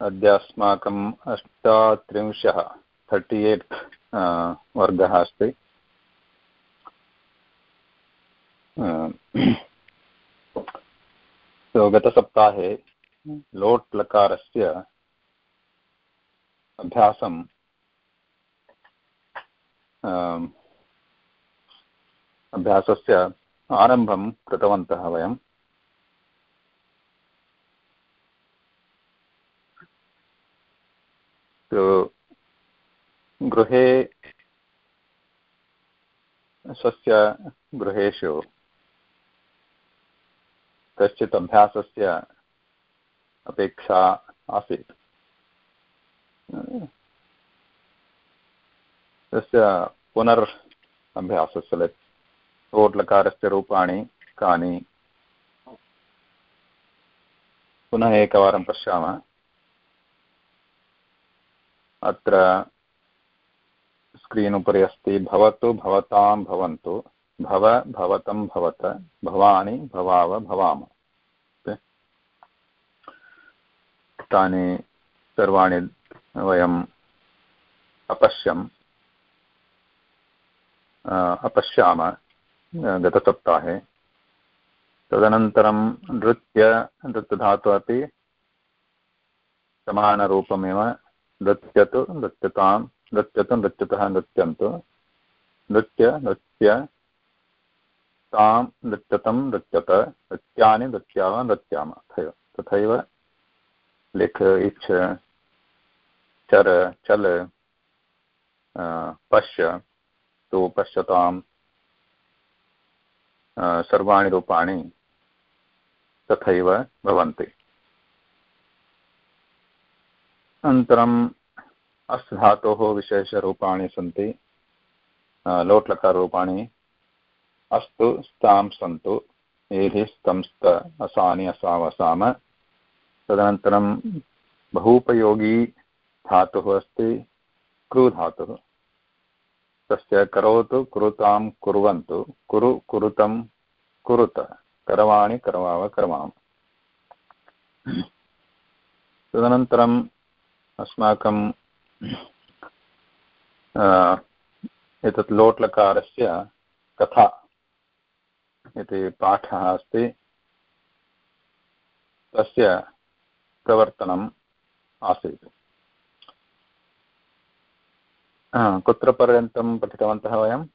अद्य अस्माकम् अष्टात्रिंशः thirty at वर्गः अस्ति। so, गतसप्ताहे लोट् लकारस्य अभ्यासं अभ्यासस्य आरम्भं कृतवन्तः वयम्। गृहे स्वस्य गृहेषु कश्चित् अभ्यासस्य अपेक्षा आसीत्। तस्य पुनर् अभ्यासस्य लोट्लकारस्य रूपाणि कानि? पुनः एकवारं पश्यामः। अत्र स्क्रीन् उपरि अस्ति, भवतु, भवतां भवन्तु, भव, भवतं भवत, भवानि, भवाव, भवाम। तानि सर्वाणि वयम् अपश्यम् अपश्याम गतसप्ताहे। तदनन्तरं नृत्य, नृत्यधातुः अपि समानरूपमेव नृत्यतु नृत्यतां, नृत्यतु नृत्यतः नृत्यन्तु। नृत्य नृत्य, तां नृत्यतं नृत्यत, नृत्यानि नृत्याव नृत्याम। तथैव तथैव लिख, इच्छ, चर, चल पश्य, तु पश्यतां सर्वाणि रूपाणि तथैव भवन्ति। अनन्तरम् अस् धातोः विशेषरूपाणि सन्ति लोट्लकाररूपाणि, अस्तु, स्तां, सन्तु एहि स्तं स्त, असानि असावसाम तदनन्तरं बहूपयोगी धातुः अस्ति क्रूधातुः तस्य करोतु, कुरुतां, कुर्वन्तु, कुरु, कुरुतं, कुरुत, करवाणि, करवाव, करवाम। तदनन्तरम् अस्माकं एतत् लोट्लकारस्य कथा इति पाठः अस्ति। तस्य प्रवर्तनम् आसीत्। कुत्र पर्यन्तं पठितवन्तः वयम्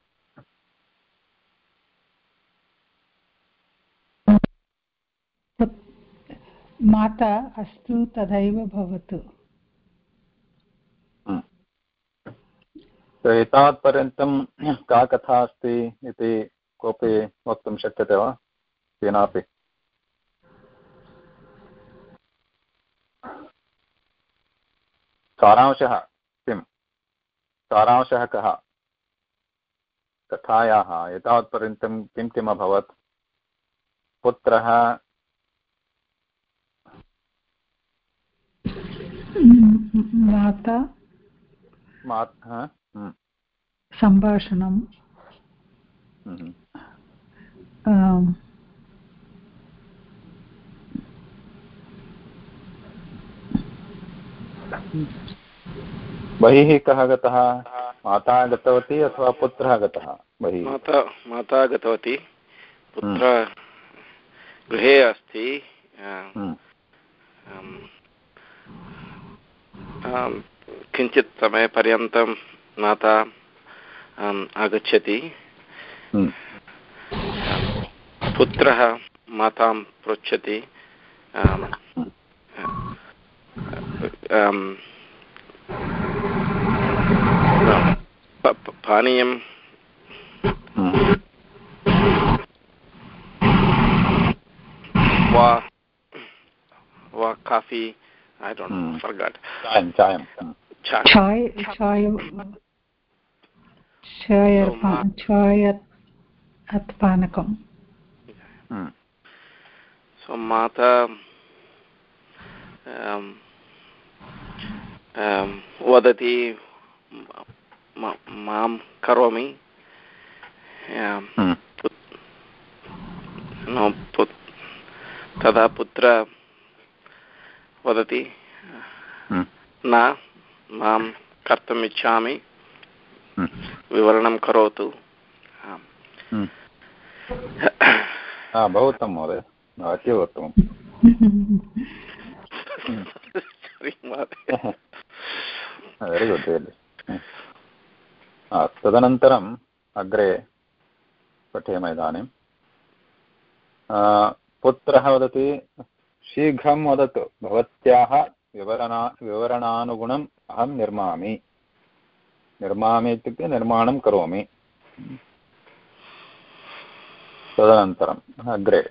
माता अस्तु, तथैव भवतु। एतावत्पर्यन्तं का कथा अस्ति इति कोऽपि वक्तुं शक्यते वा? केनापि सारांशः। किं सारांशः कः? कथायाः। एतावत्पर्यन्तं किं किम् अभवत्? पुत्रः माता। माता सम्भाषणं बहिः कः गतः माता गतवती अथवा पुत्रः गतः बहिः माता माता गतवती पुत्र गृहे अस्ति किञ्चित् समयपर्यन्तं माता अं, आगच्छति। hmm. पुत्रः मातां पृच्छति। अं, अं, पानीयं। वा वा काफ़ी ऐ डोण्ट् फर्गाट् चायं चायं चायं Mata um, um, वदति माँ करोमि तदा पुत्र वदति न माँ कर्तुम् इच्छामि विवरणं करोतु। बहु उत्तमं महोदय। अतीव उत्तमं वेरि गुड् वेरि तदनन्तरम् अग्रे पठेम इदानीं पुत्रः वदति शीघ्रं वदतु भवत्याः विवरणा विवरणानुगुणम् अहं निर्मामि। निर्मामि इत्युक्ते निर्माणं करोमि तदनन्तरम् अग्रे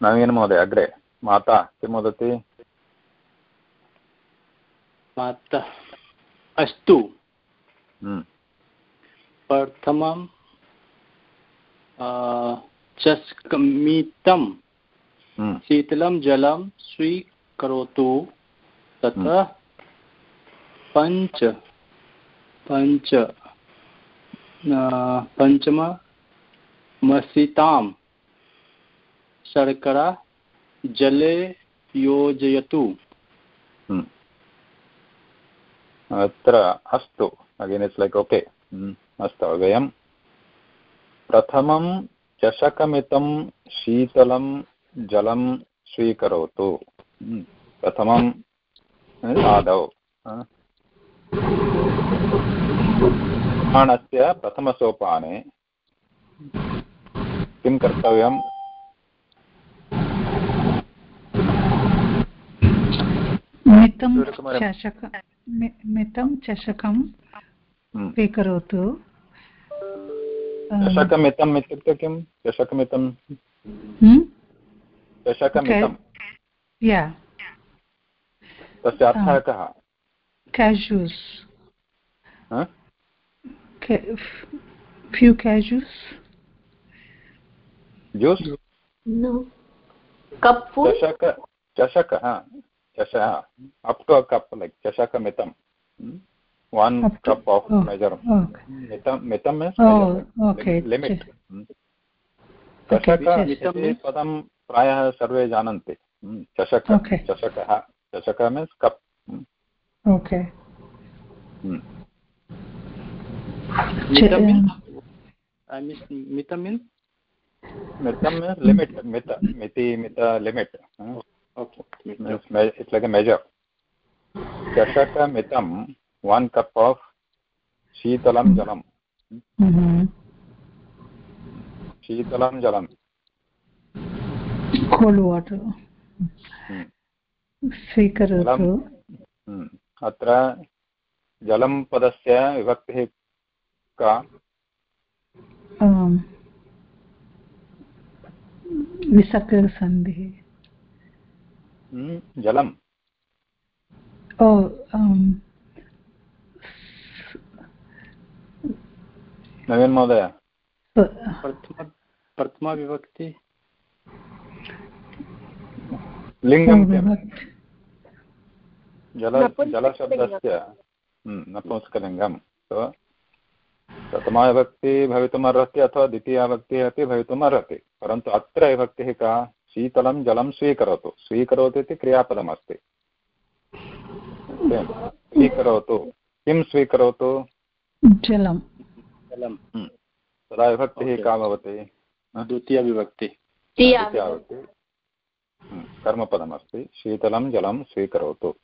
नवीनमहोदय अग्रे माता किं वदति माता अस्तु हम्म। प्रथमं चस्कमितं हम्म। शीतलं जलं स्वीकरोतु ततः। पञ्च पञ्च पञ्चम मसितां शर्करा, जले योजयतु। अत्र अस्तु। अगेन् इट्स् लैक् ओके अस्तु वयं प्रथमं चषकमितं शीतलं जलं स्वीकरोतु। प्रथमम् आदौ। निर्माणस्य प्रथमसोपाने किं कर्तव्यं? मितं चषक मितं चषकं हम्म। स्वीकरोतु। चषकमितम् इत्युक्ते किं? चषकमितं हम्म? चषकमितं तस्य अर्थः कः? Cashews हा? Ca- few cashews juice No. Cup full? चषक चषक हा चष up to a cup like चषकमितं one Up to- cup of oh, measure okay. मितं मितं means Oh, okay. Limit Okay, चषक इति पदं प्रायः सर्वे जानन्ति चषक चषकः चषक मीन्स् कप् मितं लिमिट् मित मिति मित लिमिट् cup of शीतलं जलं Mhm. शीतलं जलं cold water हम्म, स्वीकरोतु हम्म, अत्र जलं पदस्य विभक्तिः का? विसर्गसन्धिः हम्म, ओ um, नवीन महोदय। प्रथम प्रथमा विभक्ति? लिङ्गं किं जल। जलशब्दस्य हम्म, नपुंसकलिङ्गं So, प्रथमा विभक्ति भवितुमर्हति अथवा द्वितीया विभक्तिः अपि भवितुम् अर्हति परन्तु अत्र विभक्तिः का? शीतलं जलं स्वीकरोतु। स्वीकरोतु इति क्रियापदमस्ति। स्वीकरोतु। किं स्वीकरोतु? जलं जलं हम्म, तदा विभक्तिः का भवति? द्वितीया विभक्ति द्वितीया विभक्ति हम्म, कर्मपदमस्ति। शीतलं जलं स्वीकरोतु।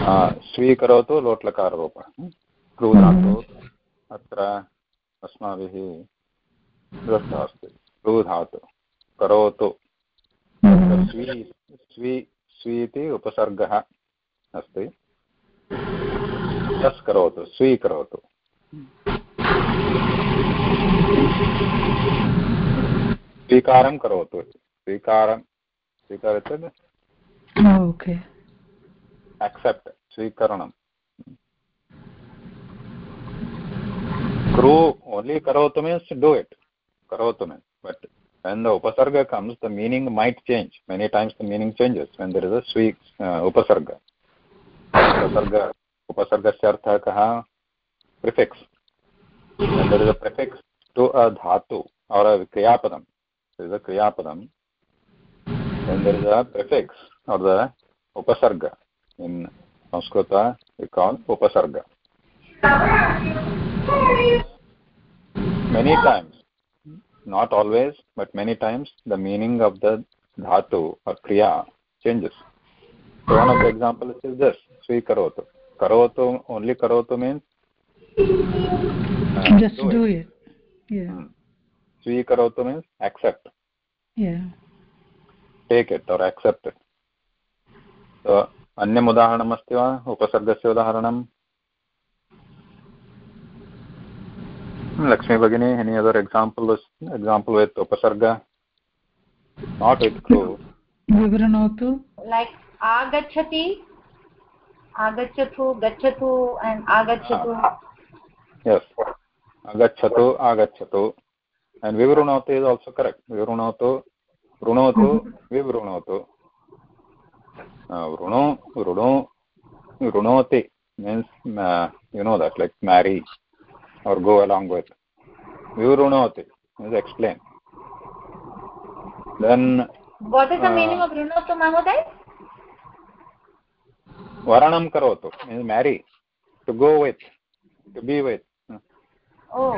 स्वीकरोतु लोट्लकाररूपः। क्रूधातु अत्र अस्माभिः दृष्टः अस्ति। क्रूधातु करोतु। स्वी स्वी स्वी इति उपसर्गः अस्ति। तस् करोतु स्वीकरोतु। स्वीकारं करोतु। स्वीकारं स्वीकार इत्युक्ते ओके। अक्सेप्ट् स्वीकरणं क्रू ओन्लि करोतु मीन्स् डु इट् करोतु मीन्स् बट् वेन् द उपसर्ग comes the meaning might change many times the meaning changes when there is a स्वी उपसर्ग उपसर्ग उपसर्गस्य अर्थः कः prefix there is a prefix to a धातु और अ क्रियापदम् इस् अ क्रियापदम् and there is a prefix or the upasarga in Sanskrita we call upasarga many times not always but many times the meaning of the dhatu or kriya changes so one of the examples is this swikarotu karotu only karotu means uh, just do, do it. it yeah hmm. swikarotu means accept yeah take it or accept it so अन्यम् उदाहरणमस्ति वा? उपसर्गस्य उदाहरणं? लक्ष्मी भगिनी any other example example with उपसर्ग not क्रू विवृणोतु। Like आगच्छति आगच्छतु गच्छतु एंड आगच्छतु. यस आगच्छतु आगच्छतु. एंड विवृणोतु इज़ आल्सो करेक्ट विवृणोतु वृणोतु विवृणोतु. वृणो वृणो वृणोति means uh, you know that like marry or go along with vivrunoti is explain then what is the uh, meaning of runotu mahoday varanam karotu means marry to go with to be with oh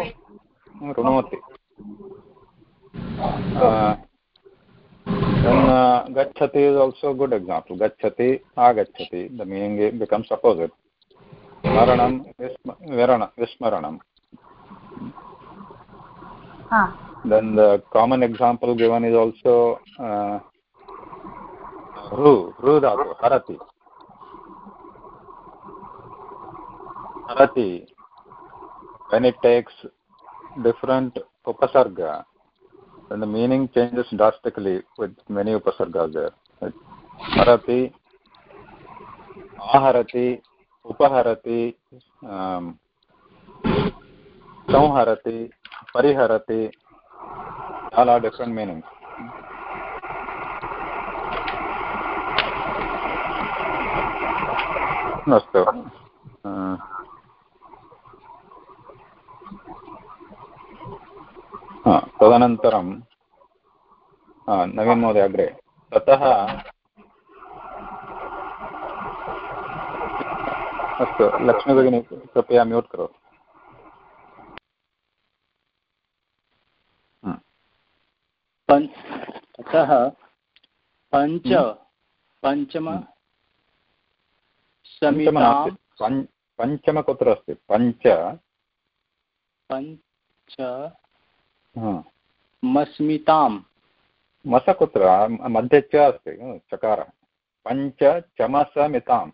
runoti uh, then uh, gachati is also a good example. Gachati agachati the meaning becomes opposite. Maranam vismaranam. Huh. then the common example given is also uh, ru ru dhatu harati. Harati when it takes different upasarga then the meaning changes drastically with many upasargas there. Like harati, aharati, upaharati, um, संहरति परिहरति all are different meanings अस्तु तदनन्तरं नवीन् महोदय अग्रे। ततः अस्तु लक्ष्मी भगिनी कृपया म्यूट् करोतु। ततः पञ्च पञ्चम पञ्चम कुत्र अस्ति? पञ्च। पञ्च। मस्मिताम्। मस कुत्र मध्ये च अस्ति चकारः। पञ्चचमसमिताम्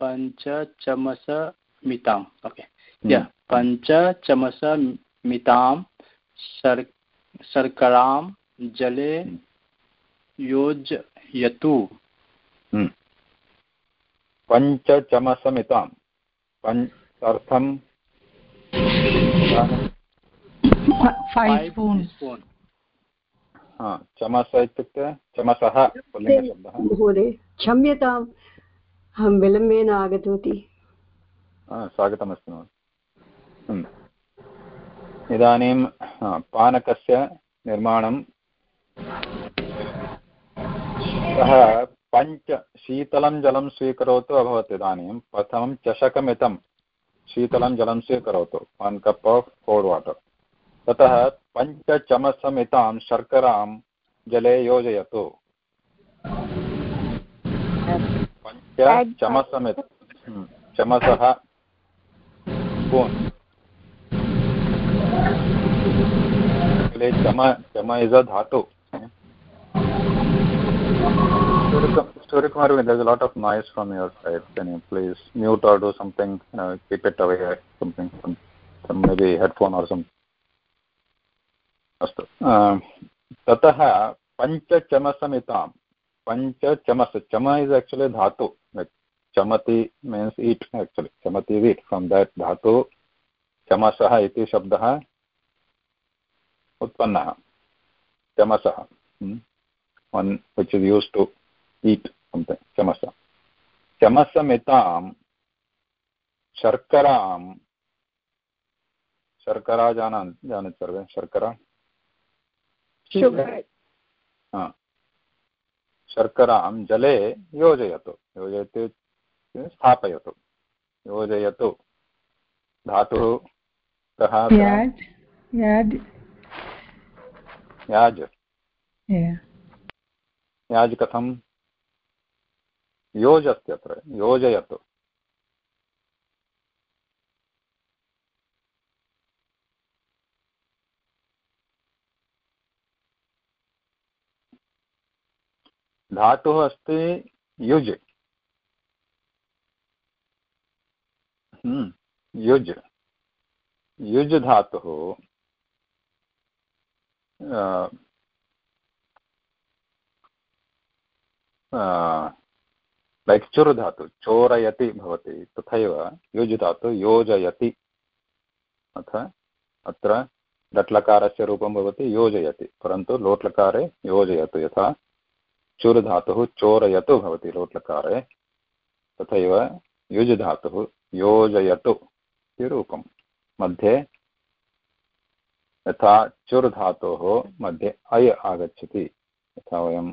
पञ्चचमसमिताम् ओके। पञ्चचमसमितां शर् शर्करां जले योजयतु। पञ्चचमसमितां पञ्च अर्थं चमस इत्युक्ते चमसः महोदय क्षम्यताम् अहं विलम्बेन आगतवती स्वागतमस्ति महोदय। इदानीं पानकस्य निर्माणं सः पञ्च शीतलं जलं स्वीकरोतु अभवत् इदानीं। प्रथमं चषकमितं शीतलं जलं स्वीकरोतु। One cup of cold water ततः पञ्चचमसमितां शर्करां जले योजयतु पञ्चचमसमित हम्म, चमसः स्पून् चम चम इस् अ धातु Surya there's a lot of noise from your side. Can you please mute or do something, uh, keep it away, something, some, some maybe headphone or something. अस्तु। ततः पञ्चचमसमितां पञ्चचमस्, चम इस् एक्चुलि धातु चमति means eat actually चमति eat from that धातु, चमसः इति शब्दः उत्पन्नः। चमसः one which is used to eat चमस। चमसमितां शर्करां शर्करा जानान् जानन्ति सर्वे, शर्करा? शर्करां जले योजयतु योजयतु स्थापयतु योजयतु। धातुः कः? याज् याज्। याज्। कथं योज अत्र योजयतु। धातुः अस्ति युज्। हम्म, युज्। युज् धातुः लैक् चुर् धातु चोरयति भवति तथैव युज् धातु योजयति। अथ अत्र लट्लकारस्य रूपं भवति योजयति परन्तु लोट्लकारे योजयतु यथा। चुर् धातुः चोरयतु भवति लोट्लकारे, तथैव युज् धातुः योजयतु इति रूपं। मध्ये यथा चुर् धातोः मध्ये अय आगच्छति, यथा वयं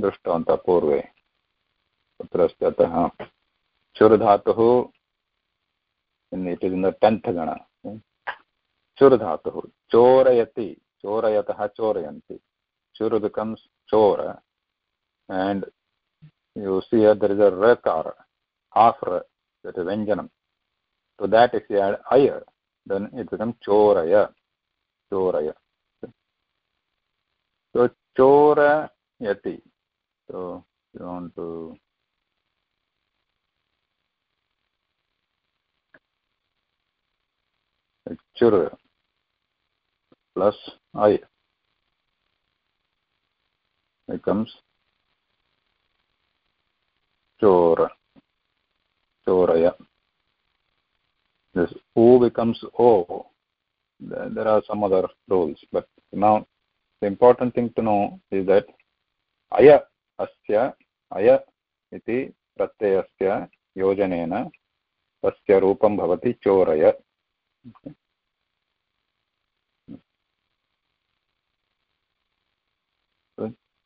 दृष्टवन्तः पूर्वे। तत्र अस्ति अतः चुर् धातुः it is in the tenth गण। चुर् धातुः चोरयति, चोरयतः चोरयन्ति। Chur becomes chor and you see here there is a rakar half that is vyanjanam. So that if you add aya then it becomes choraya choraya. So chorayati. So you want to chur plus aya becomes chora choraya this o becomes o there are some other rules but now the important thing to know is that aya asya aya इति प्रत्ययस्य योजनेन तस्य रूपं भवति चोरय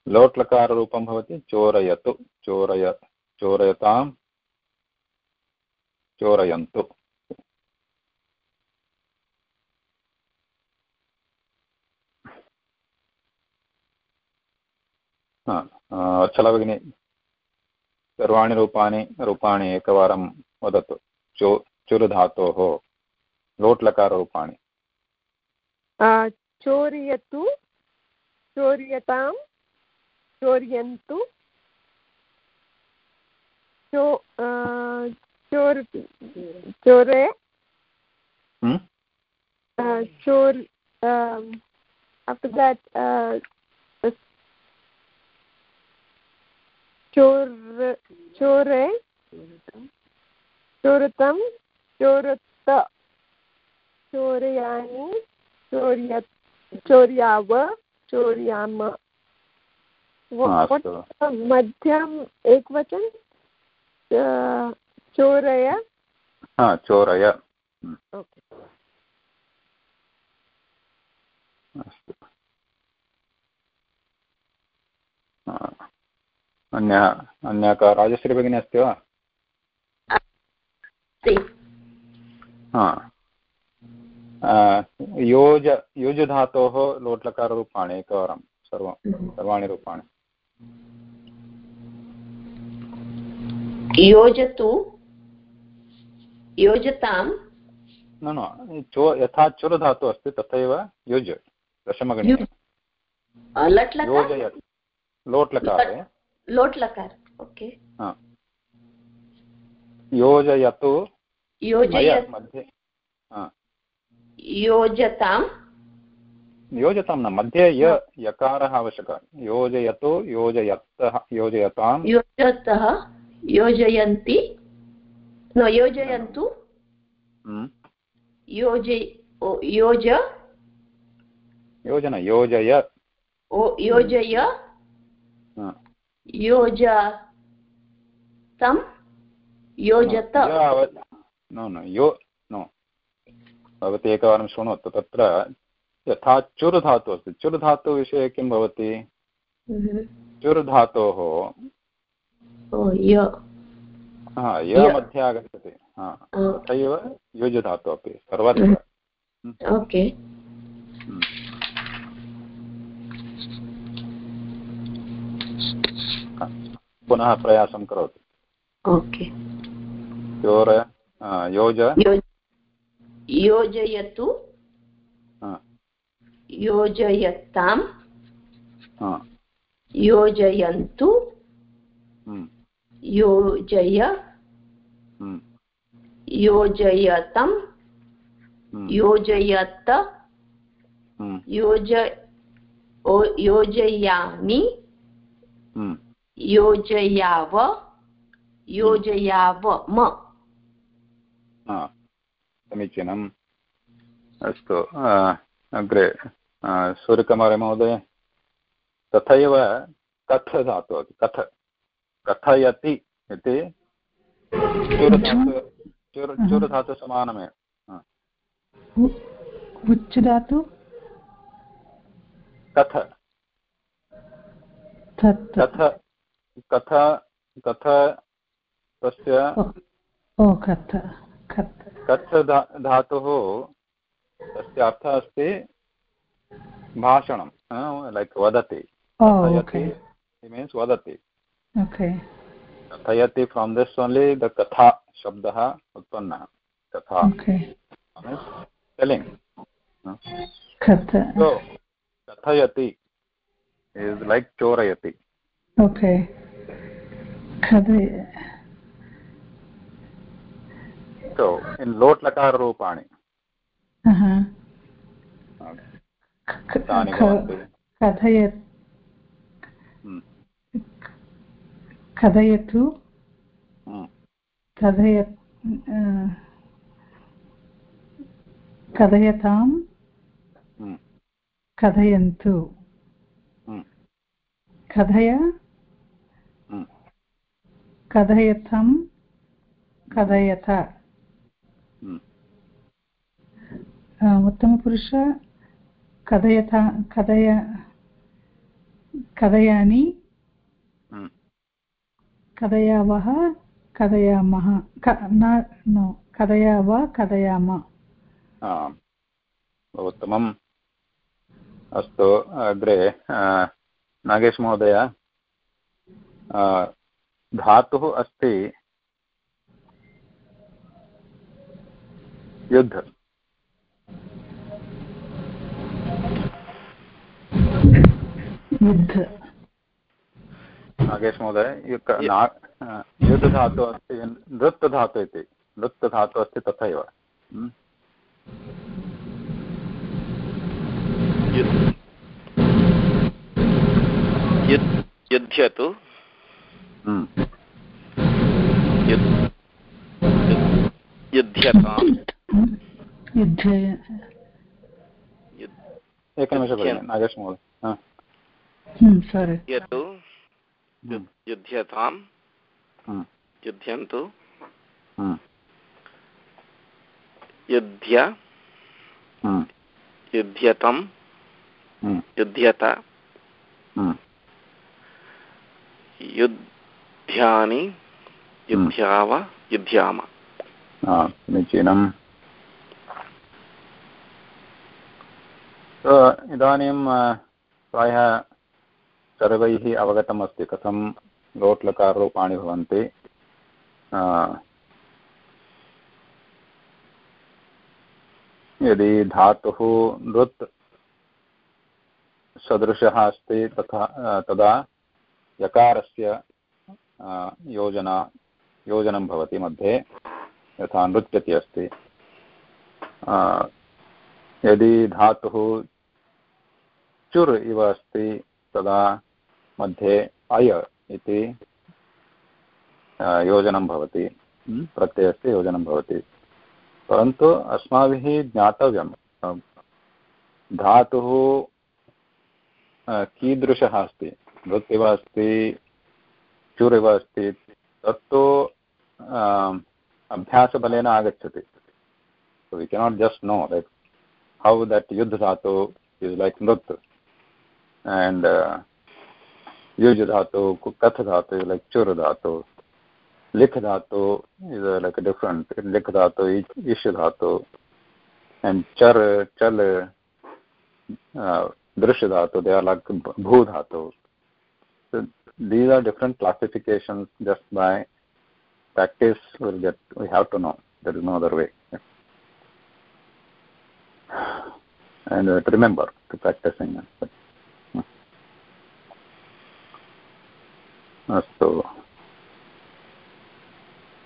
लोट् लकाररूपं भवति, चोरयतु, चोरय, चोरयतां, चोरयन्तु। वत्सला भगिनी, सर्वाणि रूपाणि रूपाणि एकवारं वदतु। चो, चुरुधातोः लोट् लकाररूपाणि चोरयतु, चोर्यतां चोर्यन्तु। चो चोर चोरे। चोर after that uh, चोर चोरे। चोरतं चोरत चोरयानि चोर्य चोर्याव चोर्याम। मध्यम एक वचन चोरय। चोरय। ओके। अस्तु। अन्यः अन्यः का राजश्री भगिनी अस्ति वा? योज युज धातोः लोट्लकाररूपाणि एकवारं सर्वं सर्वाणि रूपाणि। योजतु योजतां न न चो यथा चुर धातुः अस्ति तथैव युज् दशमगणे। योजयत्। लोट् लकारे लोट् लकार ओके। योजयतु। योजयत् मध्ये योजतां योजतां न मध्ये य यकारः आवश्यकः। योजयतु योजयतः योजयतां। योजतः योजयन्ति। न योजयन्तु। योजय योज। योजन योजय। योजय। योज तं योजत। नो न यो नो। भवती एकवारं शृणोतु। तत्र यथा चुर् धातुः अस्ति चुर् धातुविषये किं भवति? चुर् धातोः य। हा। मध्ये आगच्छति। तथैव युज् धातु अपि सर्वत्र। ओके। पुनः प्रयासं करोतु। ओके। योर योज। योजयतु। हा, योजयतां योजयन्तु। हम्म, योजय। हम्म, योजयतं हम्म, योजयत। योज ओ- योजयामि। योजयाव। योजयावम हा, समीचीनम्। अस्तु अग्रे सूर्यकुमारमहोदय तथैव कथ धातु कथ कथयति इति चुर् धातु चुर् चुर् धातु समानमेव। हा, धातु? कथ। कथ। कथ कथ तस्य कथ धातुः तस्य अर्थः अस्ति भाषणं लैक् वदति। मीन्स् वदति। कथयति फ्रोम् दिस् ओन्लि द कथा शब्दः उत्पन्नः। कथा। टेलिङ्ग् कथयति इस् लैक् चोरयति। ओके कथ। So in क- भवन्ति कथयत् Hmm. कथयतु Hmm. कथयत्. कथयन्तु. कथय Hmm. कथयतं. उत्तमपुरुष कथयता कथय कथयानि Hmm. कथयावः कथयामः न नो कथयाव कथयाम। उत्तमम्। अस्तु अग्रे आ, नागेश महोदय आ, धातुः अस्ति। युद्ध। युद्ध। नागेश महोदय युद्धधातुः अस्ति नृत्यधातुः इति। नृत्यधातुः अस्ति तथैव। युध्यतु युद्- एकनिमिषं नागेश महोदय युध्यतु हम्म, युध्यतां हम्म, युध्यन्तु हम्म, युध्य हम्म, युध्यतं हम्म, युध्यत हम्म, युद्ध्यानि युध्याव युध्याम समीचीनम् इदानीं प्रायः सर्वैः अवगतम् अस्ति कथं लोट्लकाररूपाणि भवन्ति? यदि धातुः नृत् सदृशः अस्ति, तथा तदा यकारस्य योजना, योजनं भवति मध्ये, यथा नृत्यति अस्ति। यदि धातुः चुर् इव अस्ति, तदा मध्ये अय इति योजनं भवति। हं, प्रत्ययस्य योजनं भवति। परन्तु अस्माभिः ज्ञातव्यं धातुः कीदृशः अस्ति? नृत् इव अस्ति चुर् इव अस्ति तत्तु अभ्यासबलेन आगच्छति। So we cannot just know like how that yuddha dhatu is like and uh, युज धातु कथ धातु लाइक चुर धातु लिख धातु इज़ लाइक डिफरेंट लिख धातु इश धातु एंड चर, चल दृश्य धातु दे आर लाइक भू धातु these are different classification just by practice will get we have to know there is no other way and remember to practice in but अस्तु।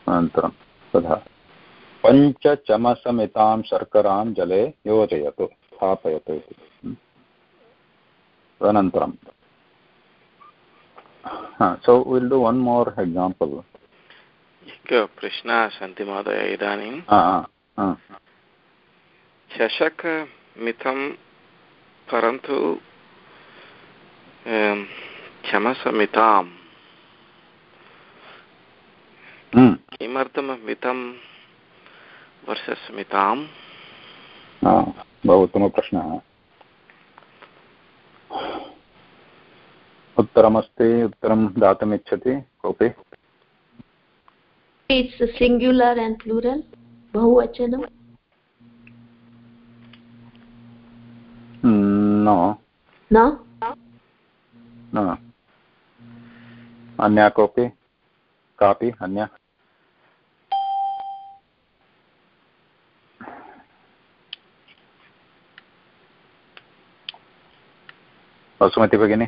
अनन्तरं तथा। पञ्चचमसमितां शर्करां जले योजयतु स्थापयतु इति। अनन्तरं। So will do one more example एकः प्रश्नाः सन्ति महोदय इदानीं। चषकमितं परन्तु चमसमिताम् हम्म। किमर्थं मितं वर्षस् मिताम् बहु उत्तमप्रश्नः। उत्तरमस्ति उत्तरं दातुमिच्छति कोऽपि? इट्स् सिङ्ग्युलर् एण्ड् प्लूरल् बहुवचनं। न न अन्या कोऽपि? कापि? अन्या? वसुमति भगिनी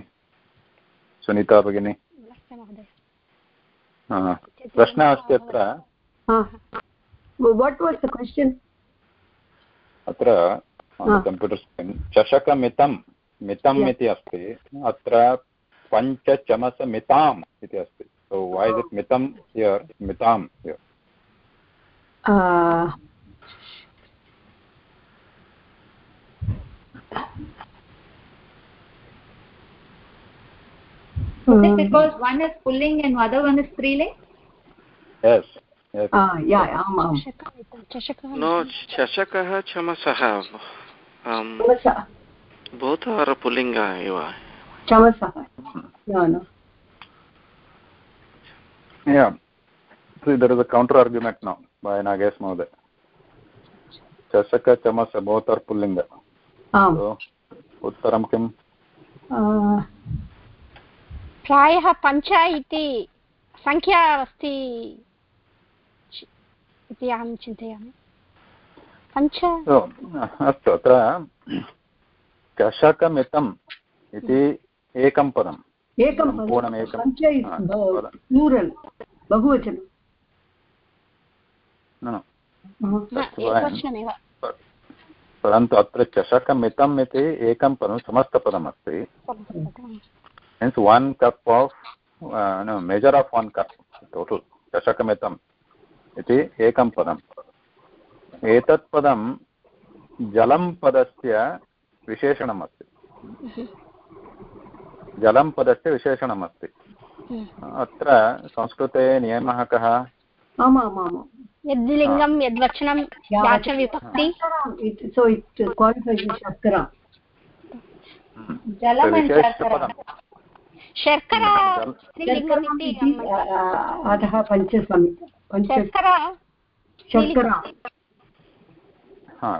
सुनीता भगिनी प्रश्नः अस्ति अत्र वाट् वास् द क्वश्चन् अत्र कम्प्यूटर् स्क्रीन् चषकमितं मितम् इति अस्ति अत्र पञ्चचमसमिताम् इति अस्ति so why is it mitam here? Mitam here. Is it because one is pulling and other one is striling? Yes. Uh, no चषकः चमसः both are pullinga एव चमसः no no yeah see there is a counter argument now by nagesh mohoday चषक चमस आम् so उत्तरं किम् प्रायः पञ्च इति सङ्ख्या अस्ति इति अहं चिन्तयामि। पञ्च? अस्तु अत्र चषकमितम् इति एकं पदम्। एकं पूर्णमेकं बहुवचनं। परन्तु अत्र चषकमितम् इति एकं पदं समस्तपदमस्ति। Means one cup of no measure of one cup total चषकमितम् इति एकं पदम्। एतत् पदं जलं पदस्य विशेषणम् अस्ति जलं पदस्य विशेषणम् अस्ति अत्र संस्कृते नियमः कः? यद्लिङ्गं यद्वचनं याचविभक्ति shakara शर्करा अतः पञ्चसमि शर्करा शर्करा हा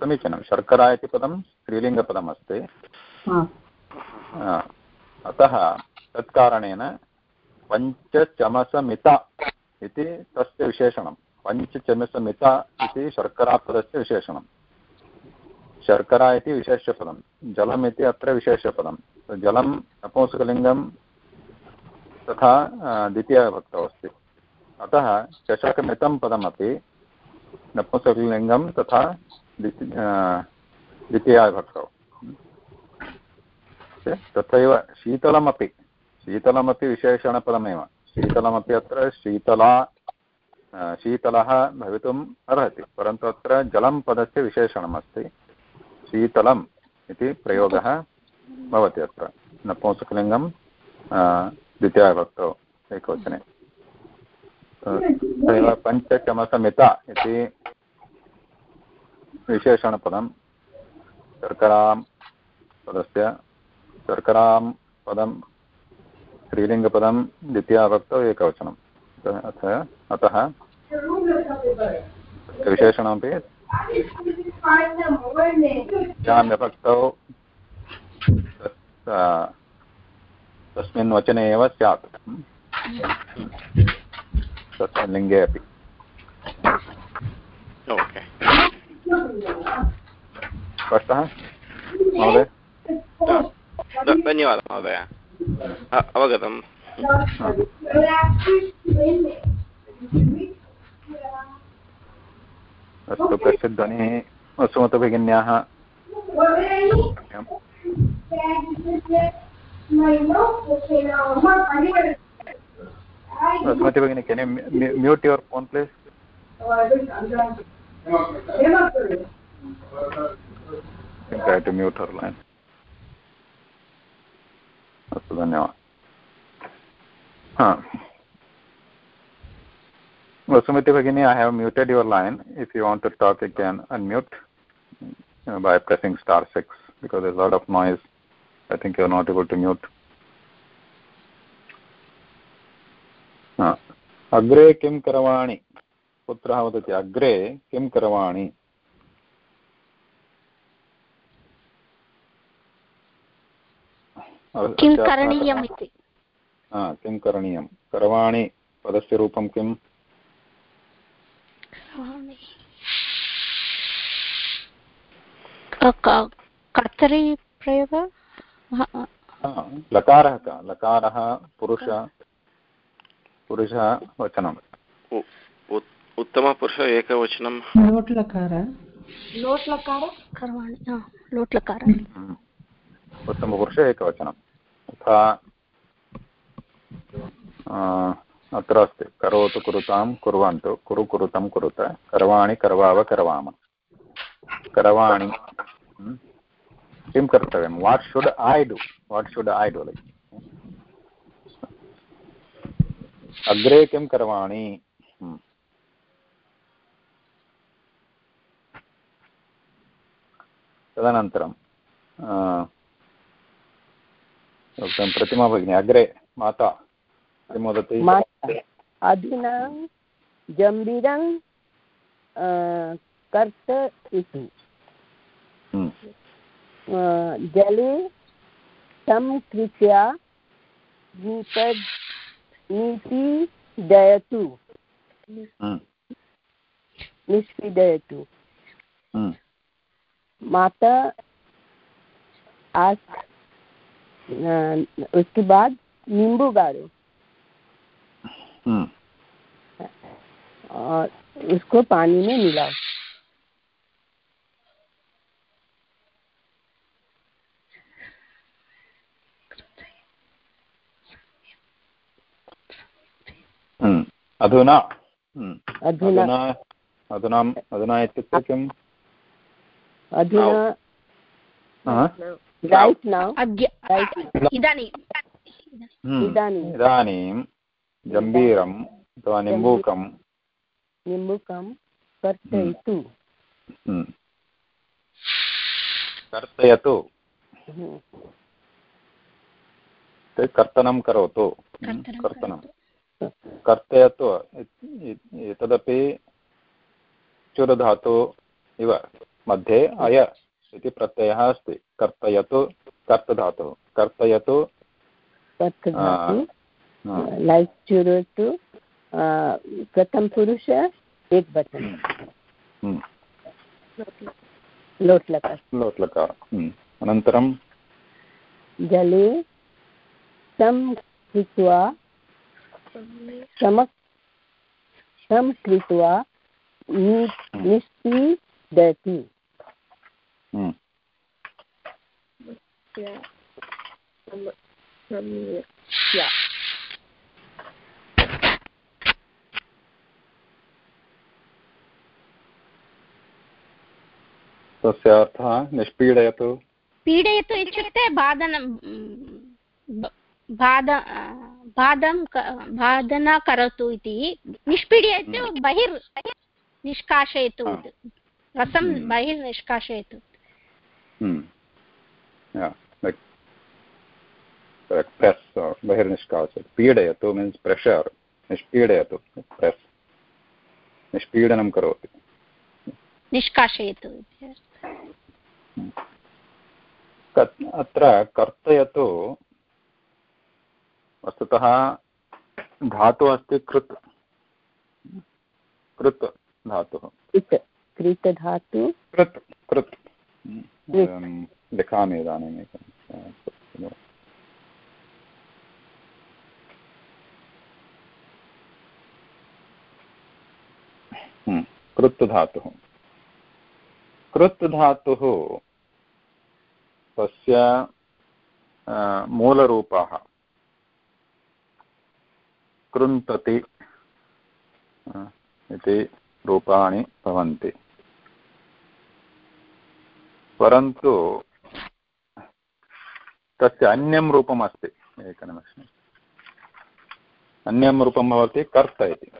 समीचीनं। शर्करा इति पदं स्त्रीलिङ्गपदम् अस्ति अतः तत्कारणेन पञ्चचमसमिता इति तस्य विशेषणं। पञ्चचमसमिता इति शर्करापदस्य विशेषणं। शर्करा इति विशेष्यपदं। जलम् इति अत्र विशेष्यपदं जलं नपुंसकलिङ्गं तथा द्वितीयभक्तौ अस्ति। अतः चषकमितं पदमपि नपुंसकलिङ्गं तथा द्वितीयाभक्तौ। तथैव शीतलमपि शीतलमपि विशेषणपदमेव। शीतलमपि अत्र शीतला शीतलः भवितुम् अर्हति, परन्तु अत्र जलं पदस्य विशेषणमस्ति। शीतलम् इति प्रयोगः भवति अत्र। नपुंसकलिङ्गं द्वितीयाविभक्तौ एकवचने। तथैव पञ्चचमसमिता इति विशेषणपदं। शर्करां पदस्य शर्करां पदं स्त्रीलिङ्गपदं द्वितीयाभक्तौ एकवचनम् अतः विशेषणमपि याम्यभक्तौ तस्- तस्मिन् वचने एव स्यात्। तस्मिन् लिङ्गे अपि। ओके। स्पष्टः? महोदय? धन्यवादः महोदय। अवगतम् अस्तु कश्चित् ध्वनिः सुमतभगिन्याः सुमति भगिनी can you mute your phone please try to mute her line अस्तु धन्यवादः हा Vasumati Bhagini, I have muted your line. If you want to talk, you can unmute uh, by pressing star 6 Because there's a lot of noise. I think you're not able to mute. हा अग्रे किं करवाणि पुत्रः वदति अग्रे किं करवाणि किं करणीयम् इति हा, किं करणीयं करवाणि पदस्य रूपं किम् क- क- कर्तरि प्रयोग हा, लकारः का? लकारः पुरुष? पुरुषः वचनम् उ- उत्तमपुरुष एकवचनं। लोट् लकार लोट् लकार कर्वाणि लोट् लकार हम्म। उत्तमपुरुष एकवचनं। तथा अत्र अस्ति। करोतु कुरुतां कुर्वन्तु। कुरु कुरुतं कुरुत। करवाणि करवाव करवाम। करवाणि। हम्म। किं कर्तव्यं what should I do what should I do like अग्रे किं करवाणि। तदनन्तरं प्रतिमा भगिनी, अग्रे, माता किं वदति अधुना जम्बीरं कर्त इति। जले संकृत्य निपद् निपीडयतु हम्म, निष्पीडयतु हम्म, माता आज उसके बाद नींबू गाड़ो हम्म, और उसको पानी में मिलाओ। अधुना। हम्म, अधुना। अधुना अधुना अधुना इत्युक्ते किम्? हा? इदानीं हम्म, जम्बीरम् अथवा निम्बूकं निम्बुकं कर्तयतु। हम्म, कर्तयतु। कर्तनं करोतु। कर्तनं कर्तनं कर्तयतु इत- इत- एतदपि चुरधातु इव मध्ये अय इति प्रत्ययः अस्ति। कर्तयतु कर्तधातुः। कर्तयतु लैक् चुरोतु प्रथम पुरुष एक वचन हम्म, लोट्लकार हम्म, अनन्तरं? जले सं कृत्वा सम सं कृत्वा नि- निष्पीडति हम्म, तस्य अर्थः निष्पीडयतु। पीडयतु इत्युक्ते बाधनं बाध बाधं करोतु इति निष्पीडयतु बहिर् निष्कासयतु रसं हम्म. बहिर् निष्कासयतु. Press. so बहिर्निष्कासयतु पीडयतु मीन्स् प्रेशर् निष्पीडयतु प्रेस् निष्पीडनं करोति। निष्कासयतु अत्र कर्तयतु वस्तुतः धातुः अस्ति कृत्। कृत् धातुः। कृत्। धातु। कृत् कृत्। लिखामि इदानीम् एकं। कृत् धातुः। कृत् धातुः तस्य मूलरूपाः। कृन्तति। इति रूपाणि भवन्ति। परन्तु तस्य अन्यं रूपम् एकनिमिषम्। अन्यं रूपं भवति कर्त इति।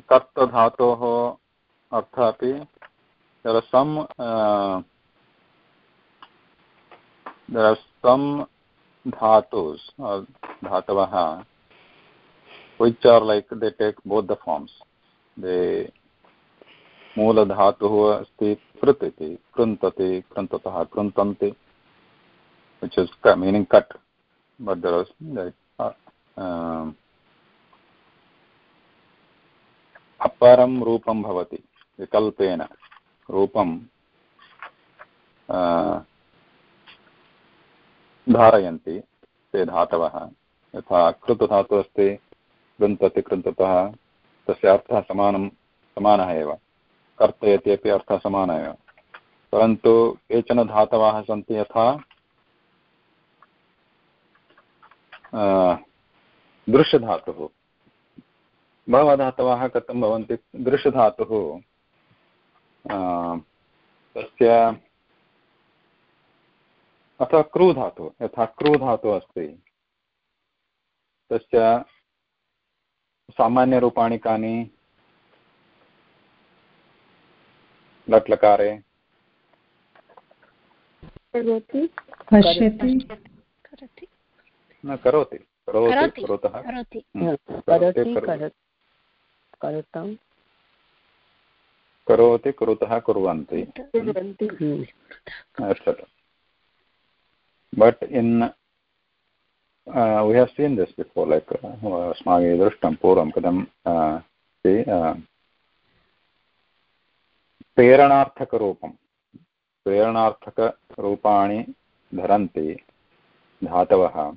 कर्तधातोः अर्थः अपि are some uh, dhatus or dhatavah which are like they take both the forms they मूलधातुः अस्ति कृत् इति कृन्तति कृन्ततः कृन्तन्ति but there is like, uh, uh, अपरं रूपं भवति विकल्पेन रूपं धारयन्ति ते धातवः। यथा कृतधातुः अस्ति कृन्तति कृन्ततः, तस्य अर्थः समानं समानः एव। कर्तयति अपि अर्थः समानः एव। परन्तु केचन धातवः सन्ति यथा दृश्यधातुः। बहवः धातवः कथं भवन्ति? दृश्यधातुः तस्य अथवा क्रूधातुः यथा क्रूधातुः अस्ति। तस्य सामान्यरूपाणि कानि? लट्लकारे। न करोति। करोति कुरुतः। करोति। कुरुतः। कुर्वन्ति। But in we have seen this before like अस्माभिः दृष्टं पूर्वं कथं प्रेरणार्थकरूपं प्रेरणार्थकरूपाणि धरन्ति धातवः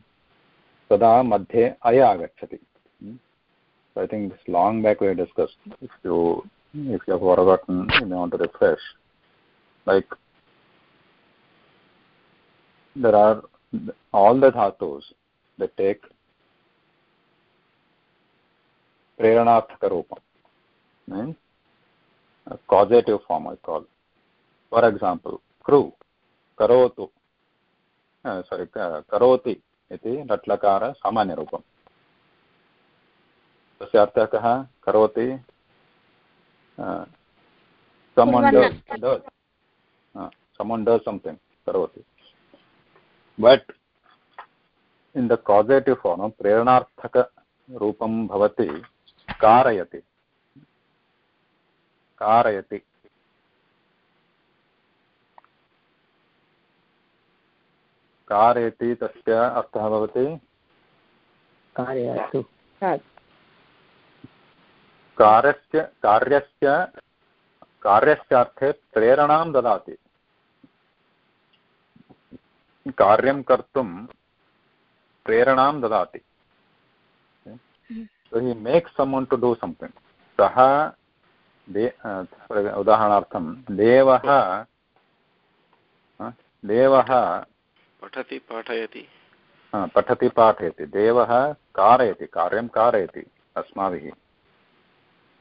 तदा मध्ये अय आगच्छति I think this long back we discussed. If you if you have forgotten, you may want to refresh. There are all the dhatus that take preranathaka rupa, means a causative form I call. For example, kru, karotu, uh, sorry, karoti इति लट्लकार सामान्यरूपम् तस्य अर्थः कः करोति someone does does uh, someone does something karoti but in the causative form प्रेरणार्थक रूपं भवति कारयति कारयति कारयति तस्य अर्थः भवति कारयतु कार्यस्य कार्यस्य कार्यस्य अर्थे प्रेरणां ददाति कार्यं कर्तुं प्रेरणां ददाति। he makes someone to do something सः उदाहरणार्थं देवः देवः पठति पाठयति। पठति पाठयति। देवः कारयति कार्यं कारयति अस्माभिः।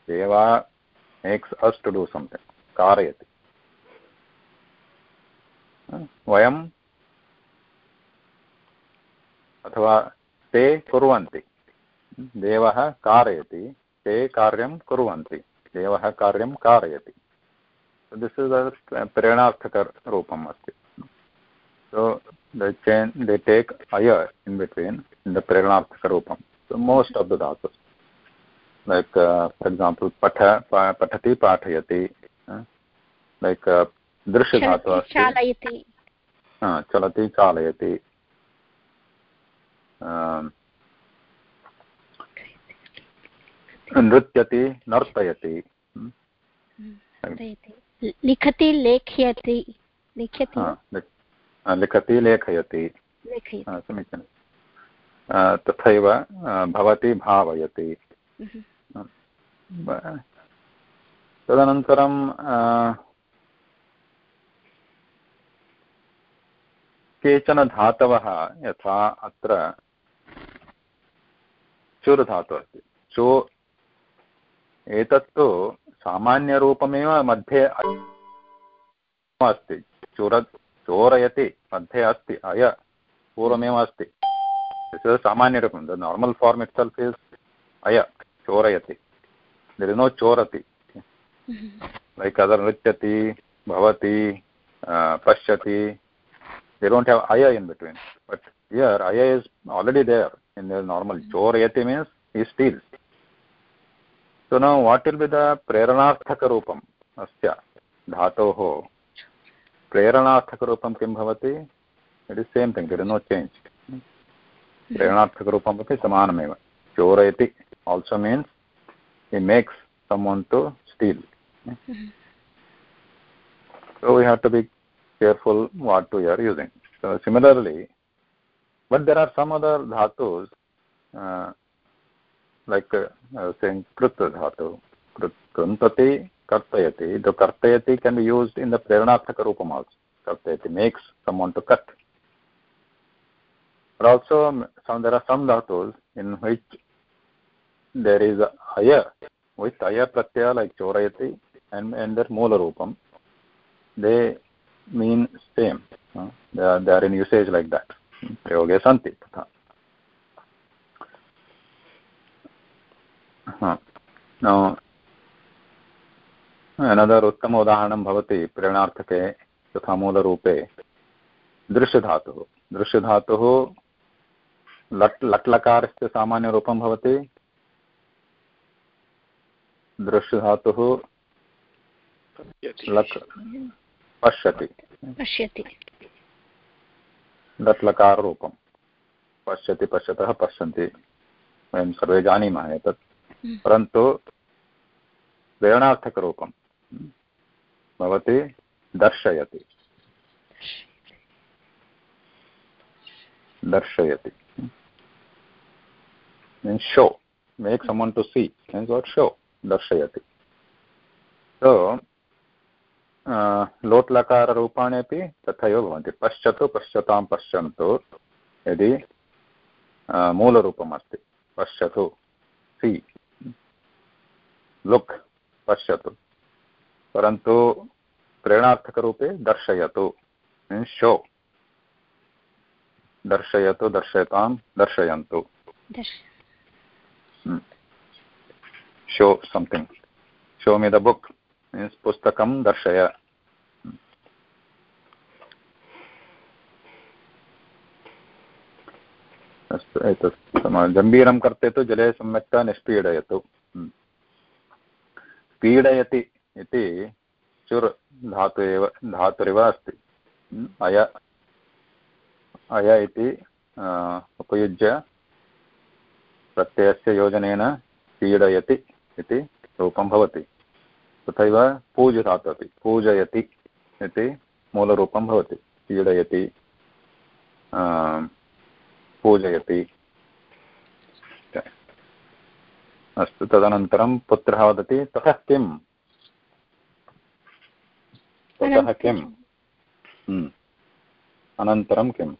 देवा मेक्स् अस् टु डु सम्थिङ्ग् कारयति। वयम् अथवा ते कुर्वन्ति। देवः कारयति ते कार्यं कुर्वन्ति। देवः कार्यं कारयति। प्रेरणार्थकरूपम् अस्ति। So they change they take अय इन् बिट्वीन् इन् द प्रेरणार्थकरूपं मोस्ट् आफ् द धातु लैक् फार् एक्साम्पल् पठ पठति पाठयति। लैक् uh, दृश्यधातु अस्ति। हाँ, चलति चालयति। नृत्यति नर्तयति। लिखति लेख्यति। लिख्यति लिखति लेखयति। समीचीनं। तथैव भवति भावयति। तदनन्तरं केचन धातवः यथा अत्र चुर् धातुः अस्ति। चो एतत्तु सामान्यरूपमेव मध्ये अस्ति। चुर चोरयति मध्ये अस्ति अय पूर्वमेव अस्ति। सामान्यरूपं the normal form itself is अय चोरयति। दर् नो चोरति। लैक् अदर् नृत्यति भवति पश्यति। They don't have aya in between but here aya is already there in the normal chorayati means he steals so now what will be the preranarthaka roopam asya dhatoh प्रेरणार्थकरूपं किं भवति it is same thing it is no change प्रेरणार्थकरूपम् अपि समानमेव चोरयति also means he makes someone to steal so we have to be careful what we are using so similarly but there are some other dhatus uh, like uh, saying krut dhatu krut kartayati. The kartayati can be used in the preranarthaka rupam also. Kartayati makes someone to cut. But also some, there are some dhatus in which there is a aya with aya pratyaya like chorayati and, and their moola rupam. They mean same. Uh, they, are, they are in usage like that. प्रयोगे सन्ति तथा another उत्तम उदाहरणं भवति प्रेरणार्थके तथा मूलरूपे दृश्यधातुः दृश्यधातुः लट् लट्लकारस्य सामान्यरूपं भवति दृश्यधातुः luck पश्यति पश्यति लट्लकाररूपं पश्यति पश्यतः पश्यन्ति। वयं सर्वे जानीमः एतत्। हम्म। परन्तु प्रेरणार्थकरूपं भवति दर्शयति। दर्शयति। Means show. Make someone to see. Means what? Show. दर्शयति। So लोट्लकाररूपाणि अपि तथैव भवन्ति पश्यतु पश्यतां पश्यन्तु यदि मूलरूपम् अस्ति पश्यतु सी लुक् पश्यतु परन्तु प्रेरणार्थकरूपे दर्शयतु मीन्स् शो दर्शयतु दर्शयतां दर्शयन्तु show something show me the book पुस्तकं दर्शय। अस्तु, एतत् गम्भीरं कर्ते जले सम्यक्तया निष्पीडयतु। पीडयति इति चुर् धातु एव, धातुरिव अस्ति। अय अय इति उपयुज्य प्रत्ययस्य योजनेन पीडयति इति रूपं भवति। तथैव पूज धातु अपि पूजयति इति मूलरूपं भवति। पीडयति पूजयति। अस्तु तदनन्तरं पुत्रः वदति ततः किम् ततः किम् हम्म। अनन्तरं किम्?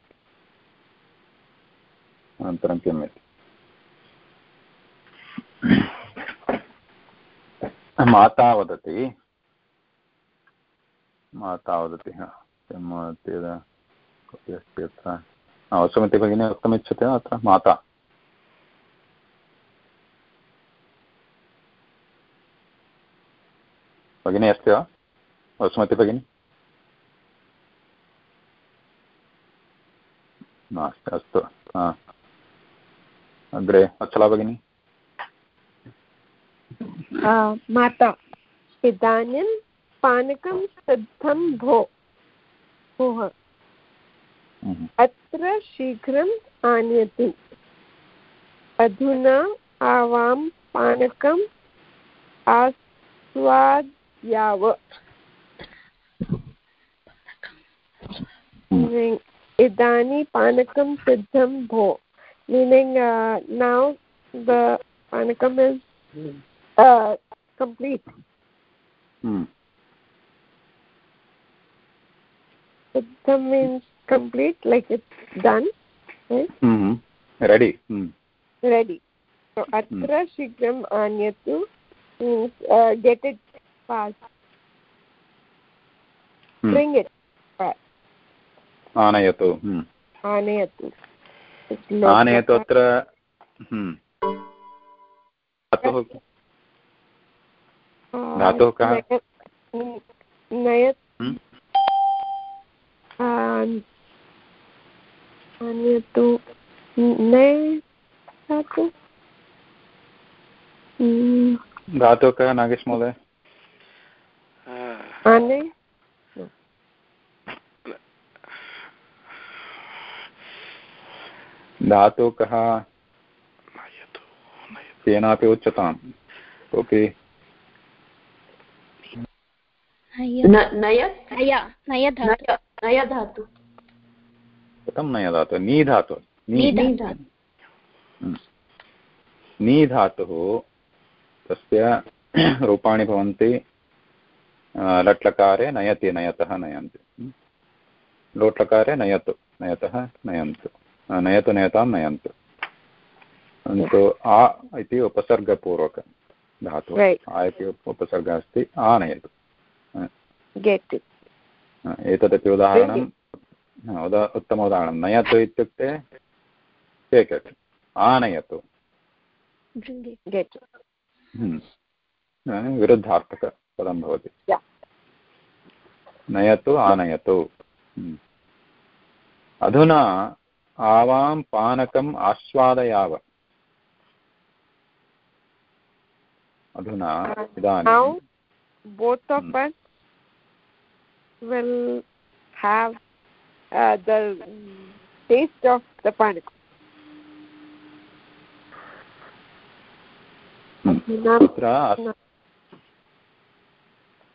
अनन्तरं किम् इति? माता वदति। माता वदति कोऽपि अस्ति अत्र। सुमति भगिनी वक्तुमिच्छति वा अत्र? माता। भगिनी अस्ति वा? वसुमति भगिनि? नास्ति, अस्तु। अग्रे वत्सला भगिनि। माता इदानीं पानकं सिद्धं भो भोः हम्म। अत्र शीघ्रम् आनयतु अधुना आवां पानकम् आस्वाद्याव idani panakam siddham bho meaning uh, now the panakam is uh, complete hmm. siddham means complete like it's done right mm -hmm. ready mm. ready so atra mm. shigram anyatu means uh, get it fast mm. bring it fast. Anayatu. आनयतु आनयतु आनयतु अत्र धातुः धातुः कः नयत् धातु कः नागेश महोदय धातु कः केनापि उच्यताम् कोऽपि कथं नय धातु? नी धातु। नी धातुः। तस्य रूपाणि भवन्ति लट्लकारे नयति नयतः नयन्ति। लोट्लकारे नयतु नयतः नयन्तु। नयतु नयतां नयन्तु। परन्तु आ इति उपसर्गपूर्वक धातुः आ इति उपसर्गः अस्ति आनयतु एतदपि उदाहरणं उदा उत्तम उदाहरणं नयतु इत्युक्ते टेक् आनयतु हम्म। विरुद्धार्थकपदं भवति नयतु आनयतु। अधुना आवां पानकम् आस्वादयाव अधुना इदानीं both of us will have uh, the taste of the panak तत्र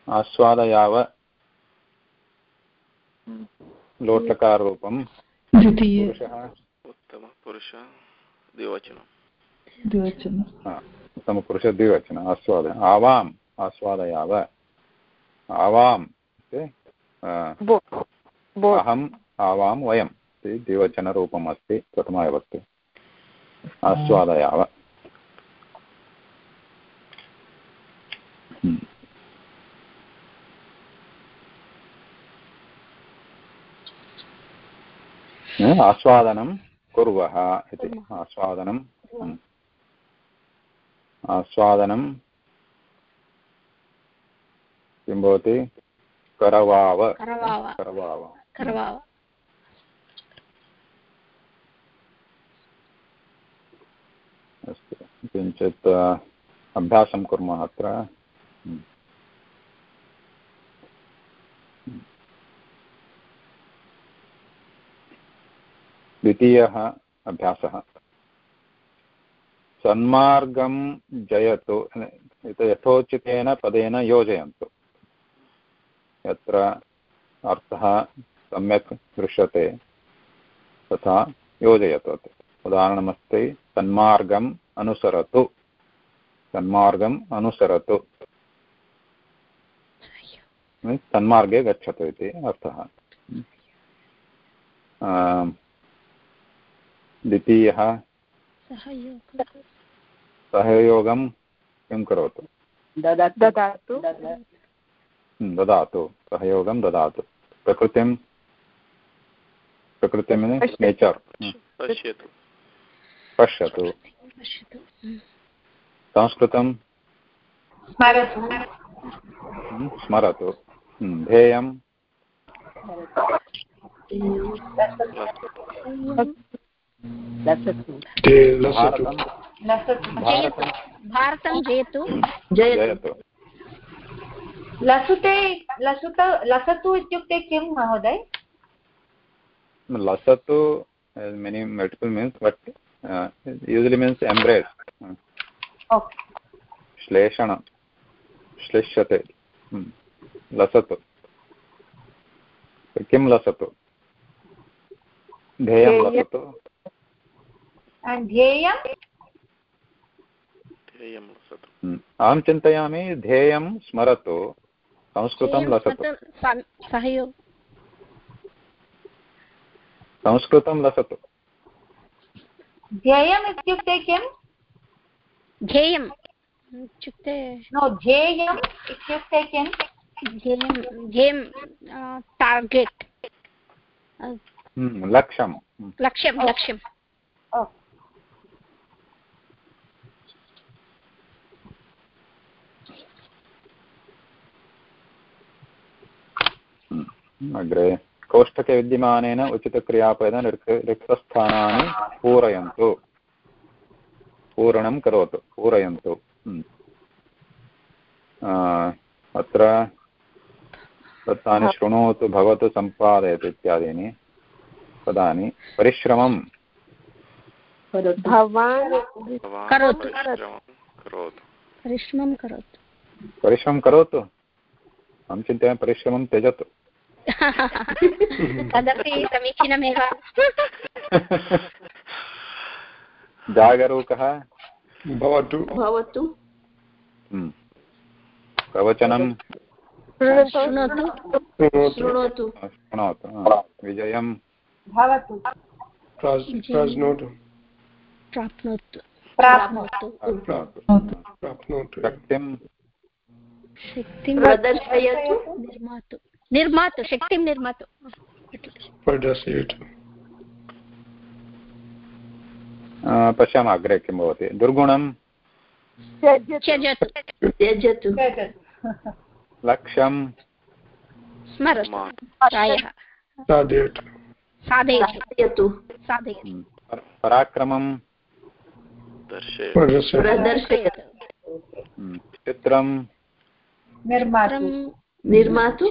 आस्वादयाव लोट्लकाररूपं द्वितीय उत्तमपुरुष द्विवचनं। द्विवचनं। उत्तमपुरुष द्विवचन। आस्वाद आवाम् आस्वादयाव। आवाम् अहम् आवां इति द्विवचनरूपम् अस्ति प्रथमाविभक्ति आस्वादयाव। Hmm. आस्वादनं कुर्वः इति। आस्वादनं आस्वादनं। किं भवति? करवाव करवाव अस्तु किञ्चित् अभ्यासं कुर्मः अत्र द्वितीयः अभ्यासः सन्मार्गं जयतु यथोचितेन पदेन योजयन्तु यत्र अर्थः सम्यक् दृश्यते तथा योजयतु। उदाहरणमस्ति सन्मार्गम् अनुसरतु। सन्मार्गम् अनुसरतु। सन्मार्गे गच्छतु इति अर्थः। द्वितीयः। सहयोगं किं करोतु? ददातु। ददातु सहयोगं ददातु। प्रकृतिं प्रकृतिं नेचर्। पश्यतु। पश्यतु। संस्कृतं। स्मरतु। हम्म, ध्येयं। ते लसतु। भारतं भारतं भारतं जयतु। जयतु। लसुते लसुत लसतु इत्युक्ते किं महोदय लसतु many multiple means but uh, usually means embrace. Okay श्लेषण श्लिष्यते लसतु किं लसतु ध्येयं। लसतु ध्येयं अहं चिन्तयामि ध्येयं स्मरतु संस्कृतं लसतु। सहयोग। संस्कृतं लसतु। ध्येयम् इत्युक्ते किम्? ध्येयम् इत्युक्ते नो ध्येयम् इत्युक्ते किम्? ध्येयं ध्येयं टार्गेट् हम्म, लक्ष्यं लक्ष्यं लक्ष्यं अग्रे। कोष्ठके विद्यमानेन उचितक्रियापदेन रिक्त रिक्तस्थानानि पूरयन्तु। पूरणं करोतु पूरयन्तु। हम्म। अत्र दत्तानि शृणोतु भवतु सम्पादयतु इत्यादीनि पदानि। परिश्रमं भवान् भवान् करोतु। परिश्रमं करोतु। परिश्रमं करोतु। परिश्रमं करोतु। अहं चिन्तयामि परिश्रमं त्यजतु। तदपि समीचीनमेव जागरूकः भवतु भवतु। प्रवचनं शृणोतु शृणोतु शृणोतु शृणोतु विजयं भवतु प्राप्नोतु प्राप्नोतु प्राप्नोतु प्राप्नोतु शक्तिं शक्तिं प्रदर्शयतु निर्मातु निर्मातु शक्तिं निर्मातु। पश्यामः अग्रे किं भवति। दुर्गुणं त्यजतु। लक्ष्यं साधयतु। हम्म, पर- पराक्रमं प्रदर्शयतु। प्रदर्शयतु। हम्म, चित्रं निर्मातु।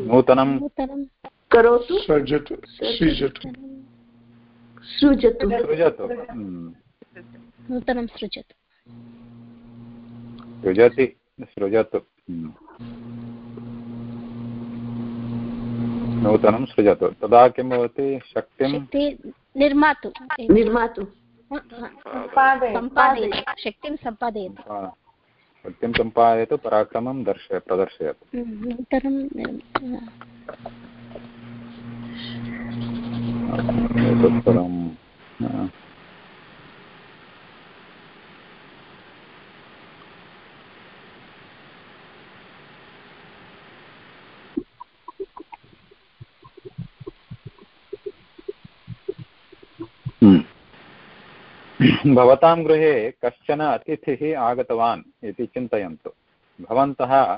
नूतनं। करोतु। सर्जतु सृजतु। सृजतु। सृजतु। हम्म, नूतनं सृजतु। सृजति। सृजतु। नूतनं सृजतु। तदा किं भवति? शक्तिं? शक्ति निर्मातु। निर्मातु। शक्तिं सम्पादयतु। शक्तिं सम्पादयतु पराक्रमं दर्शय प्रदर्शयतु। अनन्तरं निर्म- एतत् सर्वं आ, हम्म। भवतां गृहे कश्चन अतिथिः आगतवान् इति चिन्तयन्तु। भवन्तः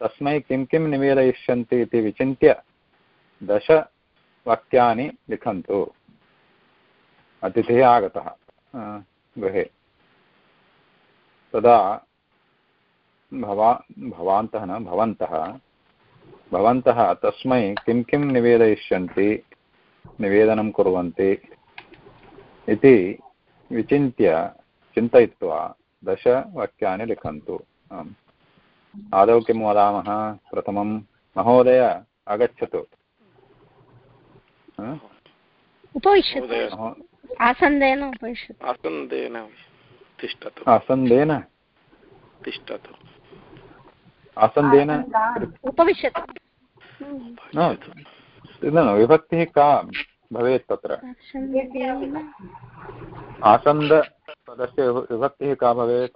तस्मै किं किं निवेदयिष्यन्ति इति विचिन्त्य दशवाक्यानि लिखन्तु। अतिथिः आगतः गृहे। तदा भवा, भवान्तः न, भवन्तः भवन्तः तस्मै किं किं निवेदयिष्यन्ति, निवेदनं कुर्वन्ति इति विचिन्त्य चिन्तयित्वा दशवाक्यानि लिखन्तु। आम्। आदौ किं वदामः? प्रथमं महोदय आगच्छतु? उपविशतु। आसन्देन उपविशतु। आसन्देन तिष्ठतु। आसन्देन? तिष्ठतु। आसन्देन? उपविशतु। न न विभक्तिः का? भवेत् तत्र। आसन्देन आसन्द पदस्य विभ- विभक्तिः का भवेत्?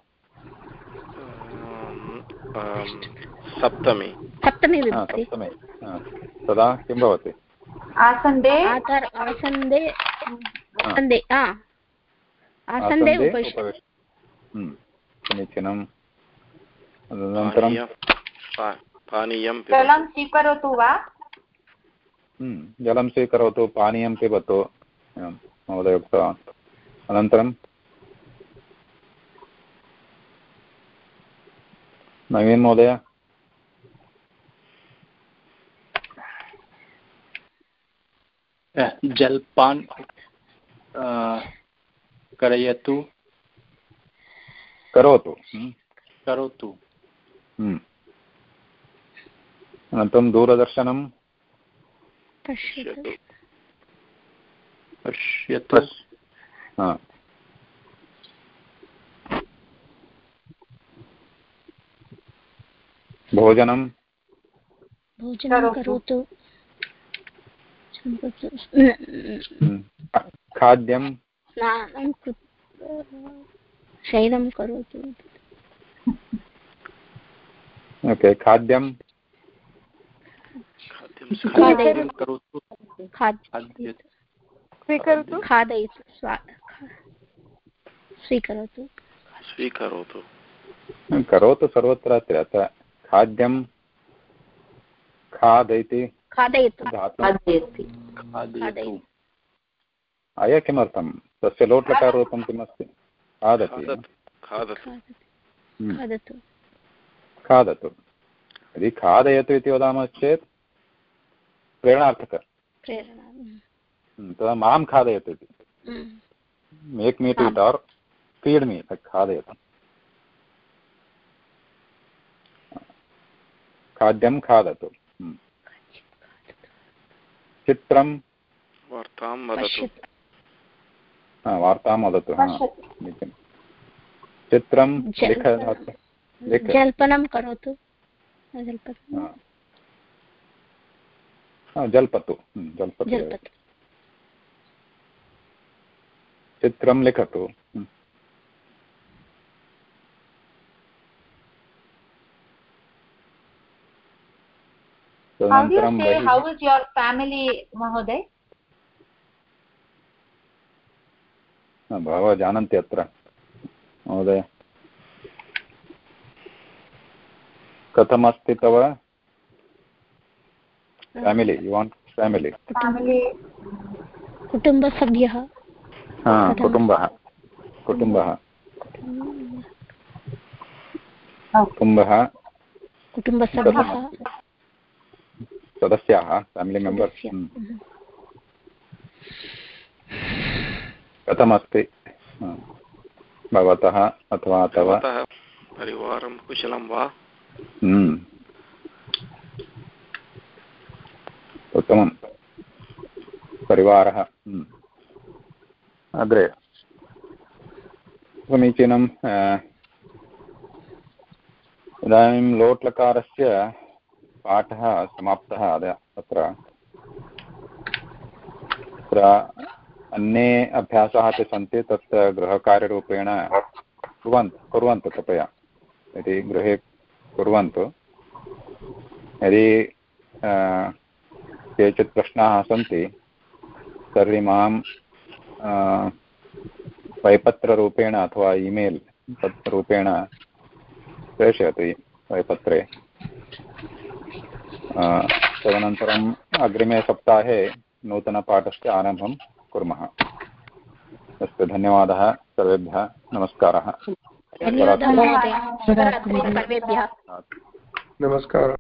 सप्तमी। सप्तमी विभक्ति। सप्तमे। हा. तदा किं भवति? आसन्दे आसन्दे आसन्दे आसन्दे हम्म। समीचीनम्। अनन्तरं पानीयं। जलं स्वीकरोतु वा? जलं स्वीकरोतु पानीयं पिबतु महोदय उक्तवान्। अनन्तरं नवीन् महोदय। जलपान करयतु। करोतु। हम्म, करोतु। हम्म। अनन्तरं दूरदर्शनं पश्यतु। पश्यतु। भोजनं। भोजनं करोतु। हम्म, खाद्यं। स्नानं शयनं करोतु। ओके खाद्यं। करोतु। स्वीकरोतु? खादयतु। स्वीकरोतु। स्वीकरोतु। करोतु सर्वत्र अत्र। अत्र खाद्यं खादयतु। अय किमर्थं? तस्य लोट्लकाररूपं किमस्ति? खादति खादतु खादतु। खादतु। खादतु। खादतु। यदि खादयतु इति वदामश्चेत् प्रेरणार्थक। प्रेरणा। हम्म, हम्म, तदा माँ खादयतु इति हम्म। Make me to eat or feed me खादयतु खाद्यं खादतु। हम्म। चित्रं वार्तां वदतु। वार्तां वदतु चित्रं लिख जल्पनं करोतु। हा। हा, जल्पतु। जल्पतु चित्रं लिखतु बहवः जानन्ति अत्र महोदय। कथमस्ति तव? Family you want family family. कुटुम्बसभ्यः हा कुटुम्बः कुटुम्बः कुटुम्बः कुटुम्बसभ्यः सदस्याः फेमिलि मेम्बर्स्। कथमस्ति भवतः अथवा तव परिवारं कुशलं वा उत्तमं। परिवारः हम्म। अग्रे। समीचीनं इदानीं लोट्लकारस्य पाठः समाप्तः अत्र अत्र अन्ये अभ्यासाः अपि सन्ति, तत् गृहकार्यरूपेण कुर्वन्तु कुर्वन्तु कृपया। यदि गृहे कुर्वन्तु। यदि केचित् प्रश्नाः सन्ति। तर्हि माँ वैपत्ररूपेण अथवा ईमेल् तत् रूपेण प्रेषयतु वैपत्रे तदनन्तरम् अग्रिमे सप्ताहे नूतनपाठस्य आरम्भं कुर्मः। अस्तु धन्यवादः सर्वेभ्यः। नमस्कारः। नमस्कारः।